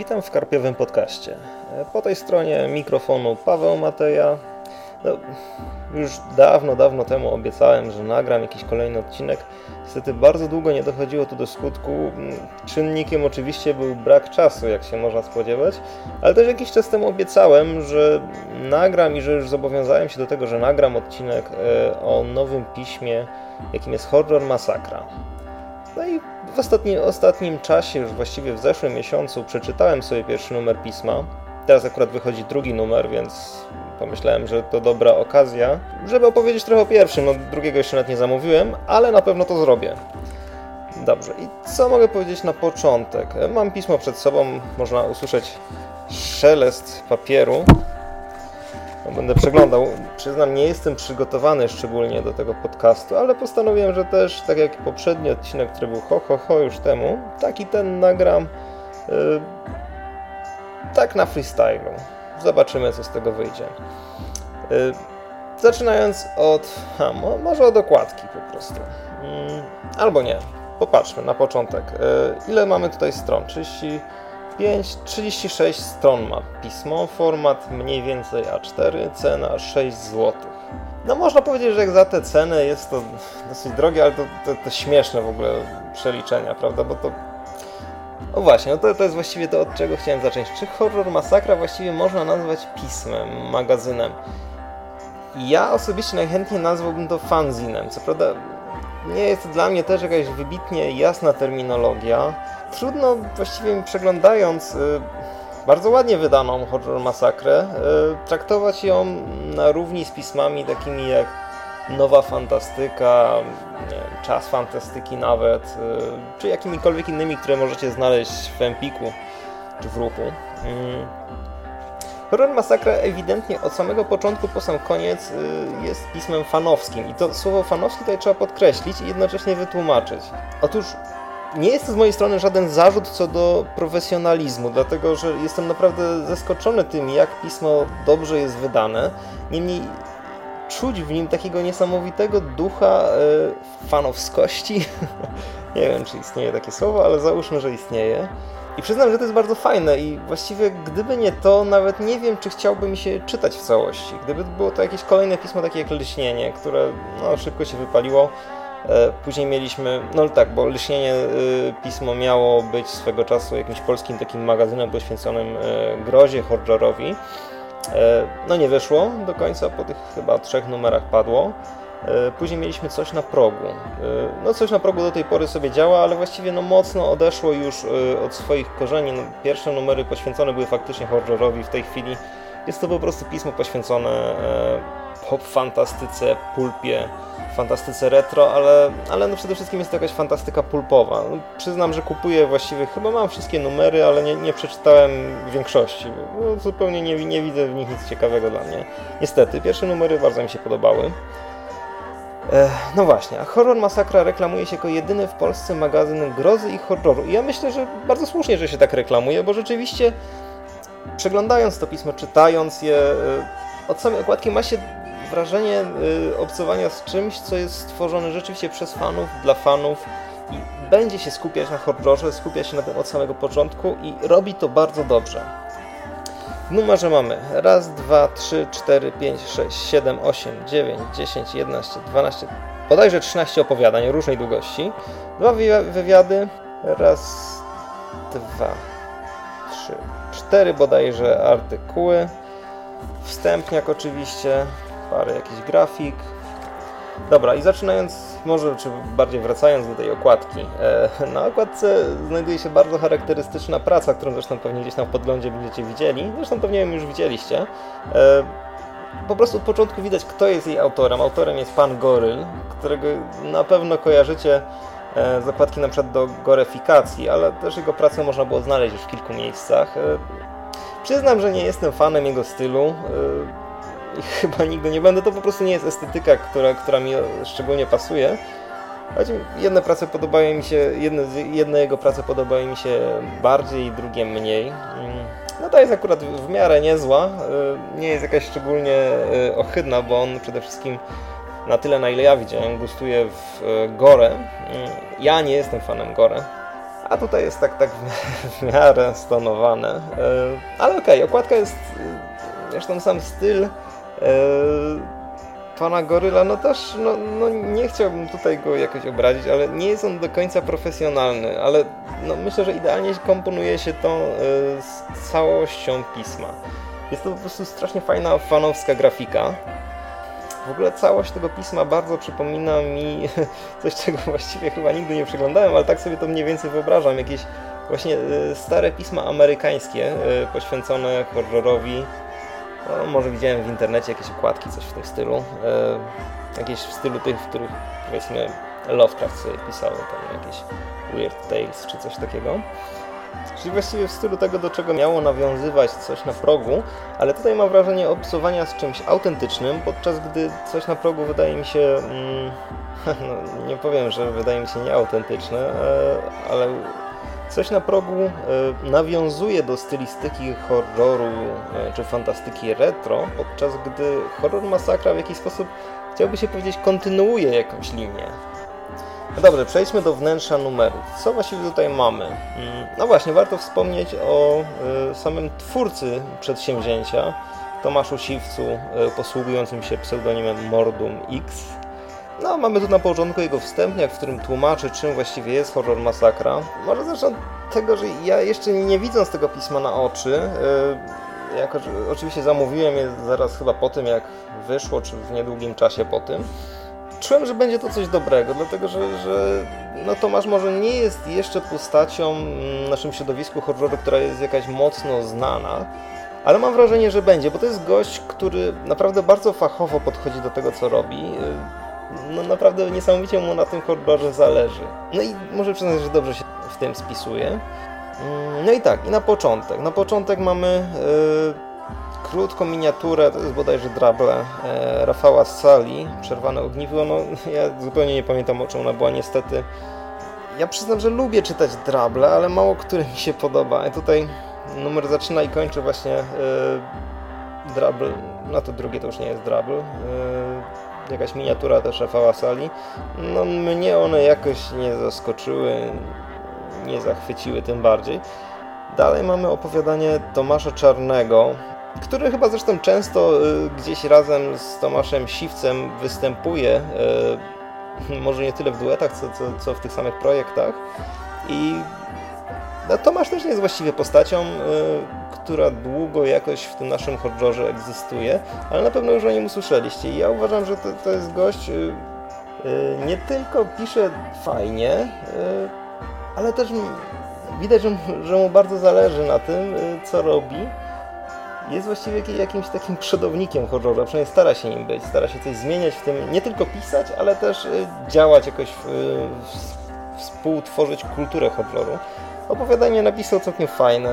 Witam w Karpiowym Podcaście. Po tej stronie mikrofonu Paweł Mateja. No, już dawno, dawno temu obiecałem, że nagram jakiś kolejny odcinek. Niestety bardzo długo nie dochodziło to do skutku. Czynnikiem oczywiście był brak czasu, jak się można spodziewać, ale też jakiś czas temu obiecałem, że nagram i że już zobowiązałem się do tego, że nagram odcinek e, o nowym piśmie, jakim jest Horror Masakra. No i w ostatnim, ostatnim czasie, już właściwie w zeszłym miesiącu, przeczytałem sobie pierwszy numer pisma. Teraz akurat wychodzi drugi numer, więc pomyślałem, że to dobra okazja, żeby opowiedzieć trochę o pierwszym. No, drugiego jeszcze nawet nie zamówiłem, ale na pewno to zrobię. Dobrze, i co mogę powiedzieć na początek? Mam pismo przed sobą, można usłyszeć szelest papieru. No, będę przeglądał. Przyznam, nie jestem przygotowany szczególnie do tego podcastu, ale postanowiłem, że też, tak jak poprzedni odcinek, który był ho, ho, ho już temu, taki ten nagram yy, tak na freestylu. Zobaczymy, co z tego wyjdzie. Yy, zaczynając od, ha, może od okładki po prostu. Yy, albo nie. Popatrzmy na początek. Yy, ile mamy tutaj stron? 30 5, 36 stron ma pismo, format mniej więcej A4, cena 6 zł. No można powiedzieć, że jak za te ceny jest to dosyć drogie, ale to, to, to śmieszne w ogóle przeliczenia, prawda, bo to... No właśnie, no to, to jest właściwie to, od czego chciałem zacząć. Czy Horror Masakra właściwie można nazwać pismem, magazynem? Ja osobiście najchętniej nazwałbym to fanzinem. Co prawda nie jest dla mnie też jakaś wybitnie jasna terminologia. Trudno właściwie przeglądając y, bardzo ładnie wydaną Horror Masakrę, y, traktować ją na równi z pismami takimi jak Nowa Fantastyka, wiem, Czas Fantastyki nawet, y, czy jakimikolwiek innymi, które możecie znaleźć w Empiku czy w Ruchu. Horror Masakra ewidentnie od samego początku po sam koniec y, jest pismem fanowskim i to słowo fanowski tutaj trzeba podkreślić i jednocześnie wytłumaczyć. Otóż nie jest to z mojej strony żaden zarzut co do profesjonalizmu, dlatego że jestem naprawdę zaskoczony tym, jak pismo dobrze jest wydane. Niemniej czuć w nim takiego niesamowitego ducha y, fanowskości. nie wiem, czy istnieje takie słowo, ale załóżmy, że istnieje. I przyznam, że to jest bardzo fajne i właściwie gdyby nie to, nawet nie wiem, czy chciałby mi się czytać w całości. Gdyby było to jakieś kolejne pismo takie jak Lśnienie, które no, szybko się wypaliło, Później mieliśmy, no tak, bo Lśnienie e, pismo miało być swego czasu jakimś polskim takim magazynem poświęconym e, grozie, horrorowi. No nie wyszło do końca, po tych chyba trzech numerach padło. E, później mieliśmy coś na progu. E, no coś na progu do tej pory sobie działa, ale właściwie no mocno odeszło już e, od swoich korzeni. No, pierwsze numery poświęcone były faktycznie horrorowi. W tej chwili jest to po prostu pismo poświęcone pop fantastyce, pulpie, fantastyce retro, ale, ale no przede wszystkim jest to jakaś fantastyka pulpowa. No, przyznam, że kupuję właściwie, chyba mam wszystkie numery, ale nie, nie przeczytałem większości. No, zupełnie nie, nie widzę w nich nic ciekawego dla mnie. Niestety, pierwsze numery bardzo mi się podobały. No właśnie, a Horror Masakra reklamuje się jako jedyny w Polsce magazyn grozy i horroru. I ja myślę, że bardzo słusznie, że się tak reklamuje, bo rzeczywiście przeglądając to pismo, czytając je, e, od samej okładki ma się wrażenie e, obcowania z czymś, co jest stworzone rzeczywiście przez fanów, dla fanów i będzie się skupiać na horrorze, skupia się na tym od samego początku i robi to bardzo dobrze. W numerze mamy raz, dwa, trzy, cztery, pięć, sześć, siedem, osiem, dziewięć, dziesięć, jedenaście, dwanaście, bodajże 13 opowiadań różnej długości. Dwa wywiady, raz, dwa, trzy, cztery bodajże artykuły, wstępniak oczywiście, parę jakichś grafik, Dobra, i zaczynając, może czy bardziej wracając do tej okładki. E, na okładce znajduje się bardzo charakterystyczna praca, którą zresztą pewnie gdzieś w podglądzie będziecie widzieli. Zresztą pewnie ją już widzieliście. E, po prostu od początku widać, kto jest jej autorem. Autorem jest pan Goryl, którego na pewno kojarzycie e, z okładki na przykład do Gorefikacji, ale też jego pracę można było znaleźć już w kilku miejscach. Przyznam, że nie jestem fanem jego stylu chyba nigdy nie będę. To po prostu nie jest estetyka, która, która mi szczególnie pasuje. Choć jedne prace podobają mi się, jedne, jedne jego prace podobają mi się bardziej, drugie mniej. No to jest akurat w miarę niezła, y, nie jest jakaś szczególnie y, ohydna, bo on przede wszystkim na tyle na ile ja widziałem gustuje w y, gore. Ja nie jestem fanem gore, a tutaj jest tak, tak w miarę stonowane. Ale okej, okay, okładka jest, zresztą sam styl pana Goryla, no też no, no nie chciałbym tutaj go jakoś obrazić, ale nie jest on do końca profesjonalny, ale no, myślę, że idealnie komponuje się to z całością pisma. Jest to po prostu strasznie fajna fanowska grafika. W ogóle całość tego pisma bardzo przypomina mi coś, czego właściwie chyba nigdy nie przeglądałem, ale tak sobie to mniej więcej wyobrażam. Jakieś właśnie e, stare pisma amerykańskie e, poświęcone horrorowi. No, może widziałem w internecie jakieś okładki, coś w tym stylu. E, jakieś w stylu tych, w których powiedzmy Lovecraft sobie pisał, tam jakieś Weird Tales czy coś takiego. Czyli właściwie w stylu tego, do czego miało nawiązywać coś na progu, ale tutaj mam wrażenie obcowania z czymś autentycznym, podczas gdy coś na progu wydaje mi się, mm, no, nie powiem, że wydaje mi się nieautentyczne, e, ale coś na progu e, nawiązuje do stylistyki horroru e, czy fantastyki retro, podczas gdy horror masakra w jakiś sposób, chciałby się powiedzieć, kontynuuje jakąś linię. No dobrze, przejdźmy do wnętrza numerów. Co właściwie tutaj mamy? Mm, no właśnie, warto wspomnieć o y, samym twórcy przedsięwzięcia, Tomaszu Siwcu, posługującym się pseudonimem Mordum X. No, mamy tu na początku jego wstępniak, w którym tłumaczy, czym właściwie jest horror masakra. Może zresztą tego, że ja jeszcze nie widząc tego pisma na oczy, y, jako, oczywiście zamówiłem je zaraz chyba po tym, jak wyszło, czy w niedługim czasie po tym, czułem, że będzie to coś dobrego, dlatego że, że no Tomasz może nie jest jeszcze postacią w naszym środowisku horroru, która jest jakaś mocno znana, ale mam wrażenie, że będzie, bo to jest gość, który naprawdę bardzo fachowo podchodzi do tego, co robi. No naprawdę niesamowicie mu na tym horrorze zależy. No i może przyznać, że dobrze się w tym spisuje. Mm, no i tak, i na początek. Na początek mamy... Yy krótką miniaturę, to jest bodajże drable e, Rafała Sali, Przerwane ogniwo. No, ja zupełnie nie pamiętam o czym ona była niestety. Ja przyznam, że lubię czytać drable, ale mało który mi się podoba. I tutaj numer zaczyna i kończy właśnie e, drable, no to drugie to już nie jest drable. Jakaś miniatura też Rafała Sali. No mnie one jakoś nie zaskoczyły, nie zachwyciły tym bardziej. Dalej mamy opowiadanie Tomasza Czarnego, który chyba zresztą często y, gdzieś razem z Tomaszem Siwcem występuje, y, może nie tyle w duetach, co, co, co w tych samych projektach. I no, Tomasz też nie jest właściwie postacią, y, która długo jakoś w tym naszym horrorze egzystuje, ale na pewno już o nim usłyszeliście. I ja uważam, że to, to jest gość, nie tylko pisze fajnie, ale też widać, że, że mu bardzo zależy na tym, co robi jest właściwie jakimś takim przodownikiem horroru, przynajmniej stara się nim być, stara się coś zmieniać w tym, nie tylko pisać, ale też y, działać jakoś, współtworzyć kulturę horroru. Opowiadanie napisał całkiem fajne,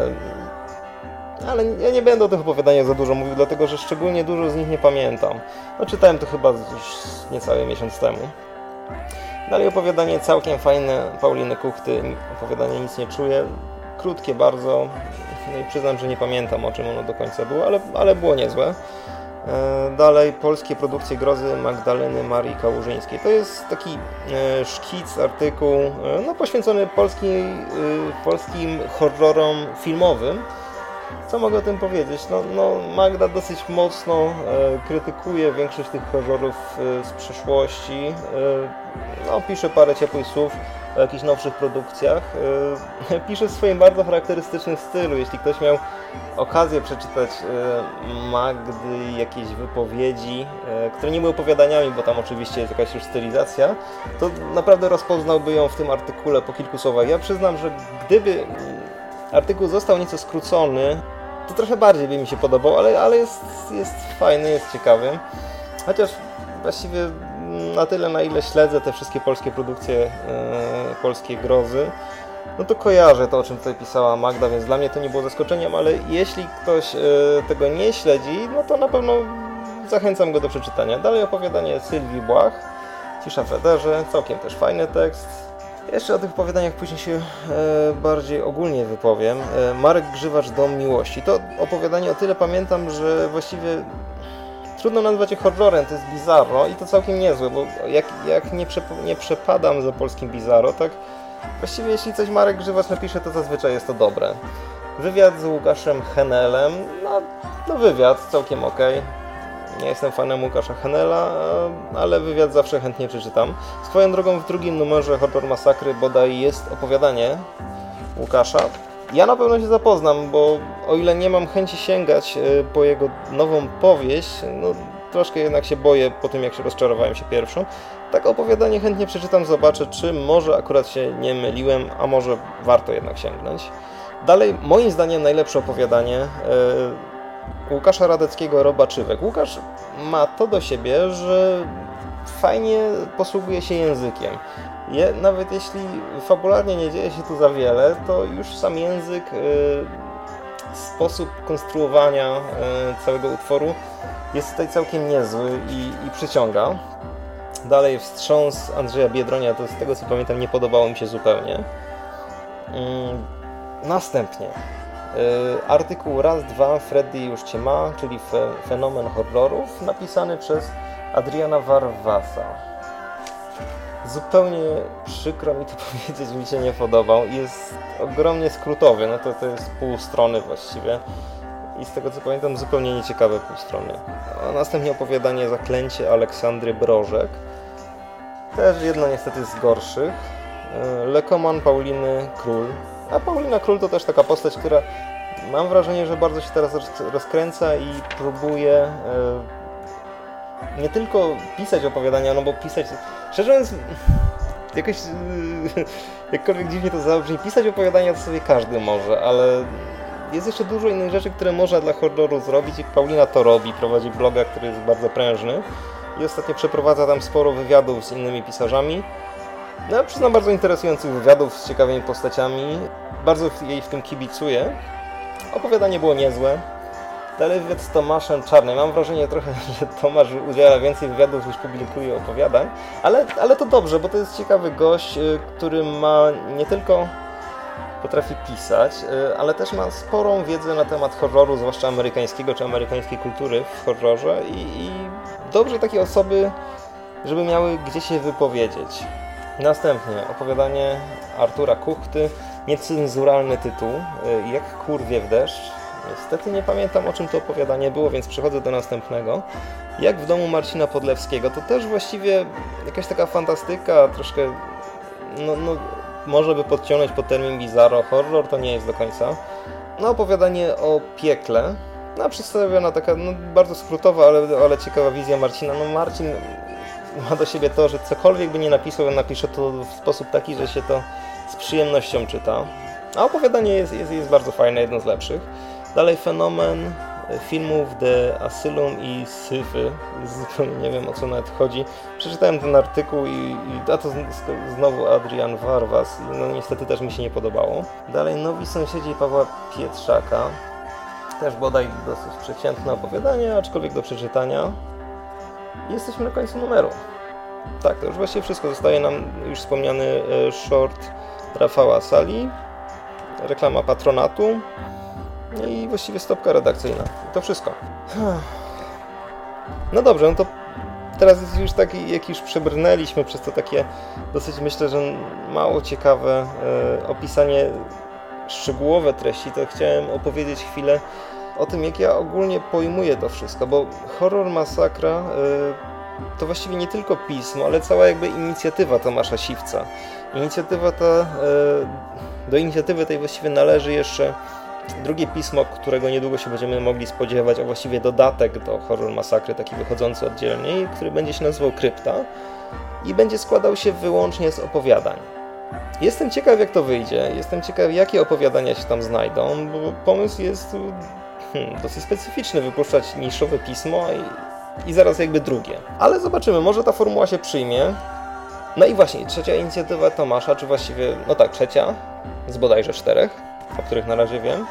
ale ja nie będę o tych opowiadaniach za dużo mówił, dlatego że szczególnie dużo z nich nie pamiętam. No czytałem to chyba już niecały miesiąc temu. Dalej opowiadanie całkiem fajne Pauliny Kuchty, opowiadanie Nic nie czuję, krótkie bardzo, no i przyznam, że nie pamiętam o czym ono do końca było, ale, ale było niezłe. E, dalej polskie produkcje grozy Magdaleny Marii Kałużyńskiej. To jest taki e, szkic, artykuł e, no, poświęcony polski, polskim horrorom filmowym. Co mogę o tym powiedzieć? No, no Magda dosyć mocno e, krytykuje większość tych horrorów e, z przeszłości. E, no, pisze parę ciepłych słów o jakichś nowszych produkcjach. E, pisze w swoim bardzo charakterystycznym stylu. Jeśli ktoś miał okazję przeczytać e, Magdy jakieś wypowiedzi, e, które nie były opowiadaniami, bo tam oczywiście jest jakaś już stylizacja, to naprawdę rozpoznałby ją w tym artykule po kilku słowach. Ja przyznam, że gdyby artykuł został nieco skrócony, to trochę bardziej by mi się podobał, ale, ale jest, jest fajny, jest ciekawy. Chociaż właściwie na tyle, na ile śledzę te wszystkie polskie produkcje, yy, polskie grozy, no to kojarzę to, o czym tutaj pisała Magda, więc dla mnie to nie było zaskoczeniem, ale jeśli ktoś yy, tego nie śledzi, no to na pewno zachęcam go do przeczytania. Dalej opowiadanie Sylwii Błach, Cisza w Ederze, całkiem też fajny tekst, jeszcze o tych opowiadaniach później się e, bardziej ogólnie wypowiem. E, Marek Grzywacz Dom Miłości. To opowiadanie o tyle pamiętam, że właściwie trudno nazwać je horrorem, to jest bizarro i to całkiem niezłe, bo jak, jak nie, nie przepadam za polskim bizarro, tak Właściwie jeśli coś Marek Grzywacz napisze, to zazwyczaj jest to dobre. Wywiad z Łukaszem Henelem, no, no wywiad, całkiem ok. Nie jestem fanem Łukasza Henela, e, ale wywiad zawsze chętnie przeczytam. Swoją drogą w drugim numerze Horror Masakry bodaj jest opowiadanie Łukasza. Ja na pewno się zapoznam, bo o ile nie mam chęci sięgać e, po jego nową powieść, no troszkę jednak się boję po tym, jak się rozczarowałem się pierwszą. Tak opowiadanie chętnie przeczytam, zobaczę, czy może akurat się nie myliłem, a może warto jednak sięgnąć. Dalej, moim zdaniem najlepsze opowiadanie e, Łukasza Radeckiego Robaczywek. Łukasz ma to do siebie, że fajnie posługuje się językiem. Je, nawet jeśli fabularnie nie dzieje się tu za wiele, to już sam język, e, sposób konstruowania e, całego utworu jest tutaj całkiem niezły i, i przyciąga. Dalej wstrząs Andrzeja Biedronia, to z tego co pamiętam nie podobało mi się zupełnie. Mm, następnie y, artykuł raz, dwa, Freddy już cię ma, czyli fe, fenomen horrorów, napisany przez Adriana Warwasa. Zupełnie przykro mi to powiedzieć, mi się nie podobał. Jest ogromnie skrótowy, no to, to jest pół strony właściwie i z tego co pamiętam zupełnie nieciekawe pół strony. A następnie opowiadanie Zaklęcie Aleksandry Brożek. Też jedno niestety z gorszych. E, Lekoman Pauliny Król. A Paulina Król to też taka postać, która mam wrażenie, że bardzo się teraz rozkręca i próbuje e, nie tylko pisać opowiadania, no bo pisać, szczerze mówiąc, jakoś, jakkolwiek dziwnie to zabrzmi, pisać opowiadania to sobie każdy może, ale jest jeszcze dużo innych rzeczy, które można dla horroru zrobić i Paulina to robi, prowadzi bloga, który jest bardzo prężny i ostatnio przeprowadza tam sporo wywiadów z innymi pisarzami. No, przyznam bardzo interesujących wywiadów z ciekawymi postaciami. Bardzo jej w tym kibicuję. Opowiadanie było niezłe. Dalej wywiad z Tomaszem Czarnym. Mam wrażenie trochę, że Tomasz udziela więcej wywiadów niż publikuje opowiadań, ale, ale to dobrze, bo to jest ciekawy gość, y, który ma nie tylko potrafi pisać, y, ale też ma sporą wiedzę na temat horroru, zwłaszcza amerykańskiego czy amerykańskiej kultury w horrorze i, i dobrze takie osoby, żeby miały gdzie się wypowiedzieć. Następnie opowiadanie Artura Kuchty, niecenzuralny tytuł, y, jak kurwie w deszcz. Niestety nie pamiętam o czym to opowiadanie było, więc przechodzę do następnego. Jak w domu Marcina Podlewskiego, to też właściwie jakaś taka fantastyka, troszkę no, no, może by podciągnąć pod termin bizarro horror, to nie jest do końca. No, opowiadanie o piekle. No, przedstawiona taka no, bardzo skrótowa, ale, ale ciekawa wizja Marcina. No, Marcin ma do siebie to, że cokolwiek by nie napisał, napisze to w sposób taki, że się to z przyjemnością czyta. A opowiadanie jest, jest, jest bardzo fajne, jedno z lepszych. Dalej fenomen filmów The Asylum i Syfy. Zupełnie nie wiem o co nawet chodzi. Przeczytałem ten artykuł i, i a to znowu Adrian Warwas. No niestety też mi się nie podobało. Dalej Nowi Sąsiedzi Pawła Pietrzaka. Też bodaj dosyć przeciętne opowiadanie, aczkolwiek do przeczytania. Jesteśmy na końcu numeru. Tak, to już właściwie wszystko. Zostaje nam już wspomniany e, short Rafała Sali, reklama patronatu, i właściwie stopka redakcyjna. To wszystko. No dobrze, no to teraz jest już taki, jak już przebrnęliśmy przez to takie dosyć myślę, że mało ciekawe e, opisanie szczegółowe treści, to chciałem opowiedzieć chwilę o tym, jak ja ogólnie pojmuję to wszystko, bo horror masakra e, to właściwie nie tylko pismo, ale cała jakby inicjatywa Tomasza Siwca. Inicjatywa ta, e, do inicjatywy tej właściwie należy jeszcze drugie pismo, którego niedługo się będziemy mogli spodziewać, a właściwie dodatek do Horror Masakry, taki wychodzący oddzielnie, który będzie się nazywał Krypta i będzie składał się wyłącznie z opowiadań. Jestem ciekaw, jak to wyjdzie. Jestem ciekaw, jakie opowiadania się tam znajdą, bo pomysł jest hmm, dosyć specyficzny, wypuszczać niszowe pismo i, i zaraz jakby drugie. Ale zobaczymy, może ta formuła się przyjmie. No i właśnie, trzecia inicjatywa Tomasza, czy właściwie, no tak, trzecia, z bodajże czterech, o których na razie wiem,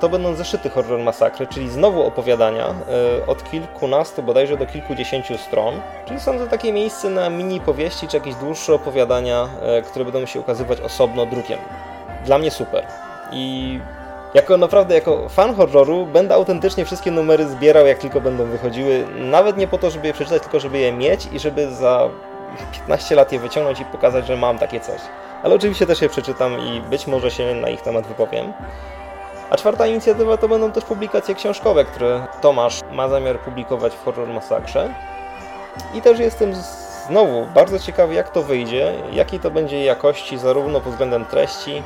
to będą zeszyty horror masakry, czyli znowu opowiadania y, od kilkunastu bodajże do kilkudziesięciu stron. Czyli są to takie miejsce na mini powieści czy jakieś dłuższe opowiadania, y, które będą się ukazywać osobno drukiem. Dla mnie super. I jako naprawdę, jako fan horroru będę autentycznie wszystkie numery zbierał jak tylko będą wychodziły. Nawet nie po to, żeby je przeczytać, tylko żeby je mieć i żeby za 15 lat je wyciągnąć i pokazać, że mam takie coś. Ale oczywiście też je przeczytam i być może się na ich temat wypowiem. A czwarta inicjatywa to będą też publikacje książkowe, które Tomasz ma zamiar publikować w Horror Massakrze. I też jestem znowu bardzo ciekawy, jak to wyjdzie, jakiej to będzie jakości, zarówno pod względem treści,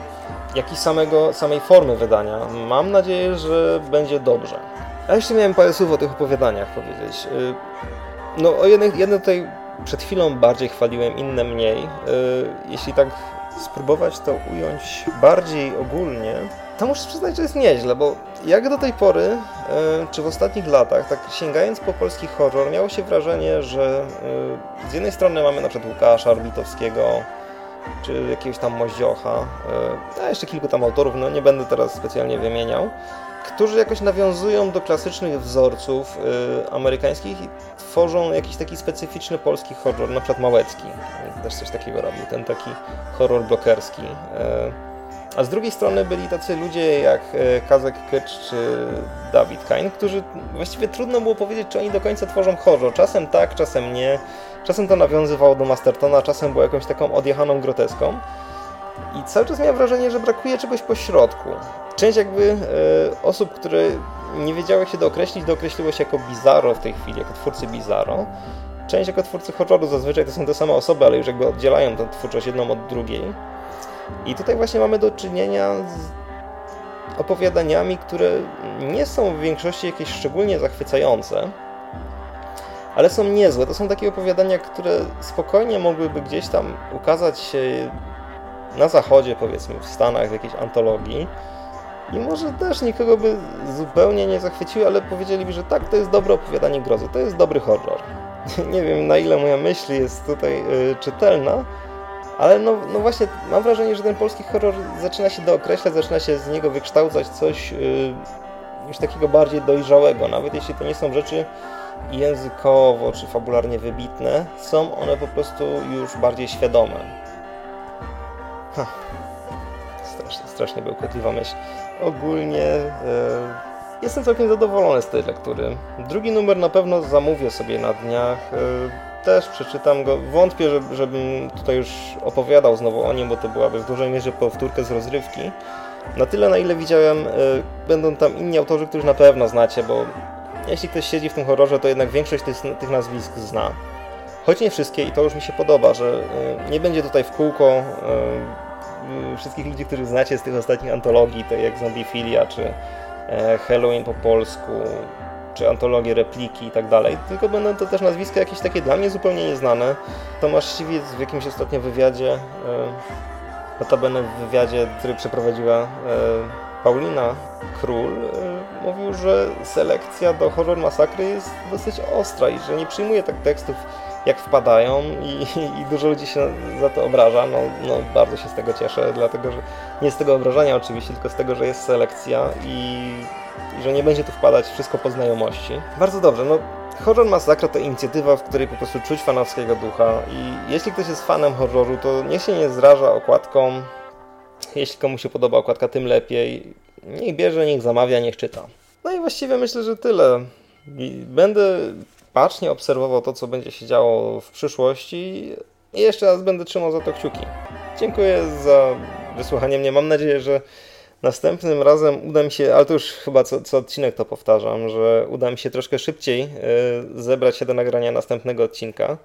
jak i samego, samej formy wydania. Mam nadzieję, że będzie dobrze. A jeszcze miałem parę słów o tych opowiadaniach powiedzieć. Y, no, o jedne, jedne tutaj przed chwilą bardziej chwaliłem, inne mniej. Y, jeśli tak spróbować to ująć bardziej ogólnie, to muszę przyznać, że jest nieźle, bo jak do tej pory, e, czy w ostatnich latach, tak sięgając po polski horror, miało się wrażenie, że z jednej strony mamy na przykład Łukasza Orbitowskiego, czy jakiegoś tam Moździocha, e, a jeszcze kilku tam autorów, no nie będę teraz specjalnie wymieniał, którzy jakoś nawiązują do klasycznych wzorców amerykańskich i tworzą jakiś taki specyficzny polski horror, na przykład Małecki też coś takiego robił, ten taki horror blokerski. A z drugiej strony byli tacy ludzie jak e, Kazek Kycz czy Dawid Kain, którzy właściwie trudno było powiedzieć, czy oni do końca tworzą horror. Czasem tak, czasem nie. Czasem to nawiązywało do Mastertona, czasem było jakąś taką odjechaną groteską. I cały czas miałem wrażenie, że brakuje czegoś po środku. Część jakby e, osób, które nie wiedziały jak się dookreślić, dookreśliło się jako Bizarro w tej chwili, jako twórcy Bizarro. Część jako twórcy horroru zazwyczaj to są te same osoby, ale już jakby oddzielają tę twórczość jedną od drugiej. I tutaj właśnie mamy do czynienia z opowiadaniami, które nie są w większości jakieś szczególnie zachwycające, ale są niezłe. To są takie opowiadania, które spokojnie mogłyby gdzieś tam ukazać się na zachodzie, powiedzmy, w Stanach, w jakiejś antologii. I może też nikogo by zupełnie nie zachwyciły, ale powiedzieliby, że tak, to jest dobre opowiadanie grozy, to jest dobry horror. nie wiem, na ile moja myśl jest tutaj yy, czytelna, ale no, no właśnie, mam wrażenie, że ten polski horror zaczyna się dookreślać, zaczyna się z niego wykształcać coś yy, już takiego bardziej dojrzałego. Nawet jeśli to nie są rzeczy językowo czy fabularnie wybitne, są one po prostu już bardziej świadome. Ha. Strasznie, strasznie bełkotliwa myśl. Ogólnie yy, jestem całkiem zadowolony z tej lektury. Drugi numer na pewno zamówię sobie na dniach. Yy, też przeczytam go. Wątpię, żebym tutaj już opowiadał znowu o nim, bo to byłaby w dużej mierze powtórkę z rozrywki. Na tyle, na ile widziałem, y, będą tam inni autorzy, których na pewno znacie, bo jeśli ktoś siedzi w tym horrorze, to jednak większość tych, nazwisk zna. Choć nie wszystkie i to już mi się podoba, że y, nie będzie tutaj w kółko y, wszystkich ludzi, których znacie z tych ostatnich antologii, tak jak Zombiefilia czy Halloween po polsku, czy antologie, repliki i tak dalej, tylko będą to też nazwiska jakieś takie dla mnie zupełnie nieznane. Tomasz Siwiec w jakimś ostatnio wywiadzie, e, notabene w wywiadzie, który przeprowadziła e, Paulina Król, e, mówił, że selekcja do horror masakry jest dosyć ostra i że nie przyjmuje tak tekstów jak wpadają i, i, dużo ludzi się za to obraża. No, no, bardzo się z tego cieszę, dlatego że nie z tego obrażania oczywiście, tylko z tego, że jest selekcja i i że nie będzie tu wpadać wszystko po znajomości. Bardzo dobrze, no Horror Masakra to inicjatywa, w której po prostu czuć fanowskiego ducha i jeśli ktoś jest fanem horroru, to niech się nie zraża okładką. Jeśli komuś się podoba okładka, tym lepiej. Niech bierze, niech zamawia, niech czyta. No i właściwie myślę, że tyle. Będę bacznie obserwował to, co będzie się działo w przyszłości i jeszcze raz będę trzymał za to kciuki. Dziękuję za wysłuchanie mnie. Mam nadzieję, że Następnym razem uda mi się, ale to już chyba co, co odcinek to powtarzam, że uda mi się troszkę szybciej y, zebrać się do nagrania następnego odcinka.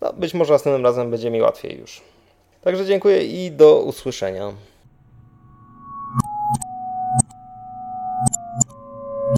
No, być może następnym razem będzie mi łatwiej już. Także dziękuję i do usłyszenia.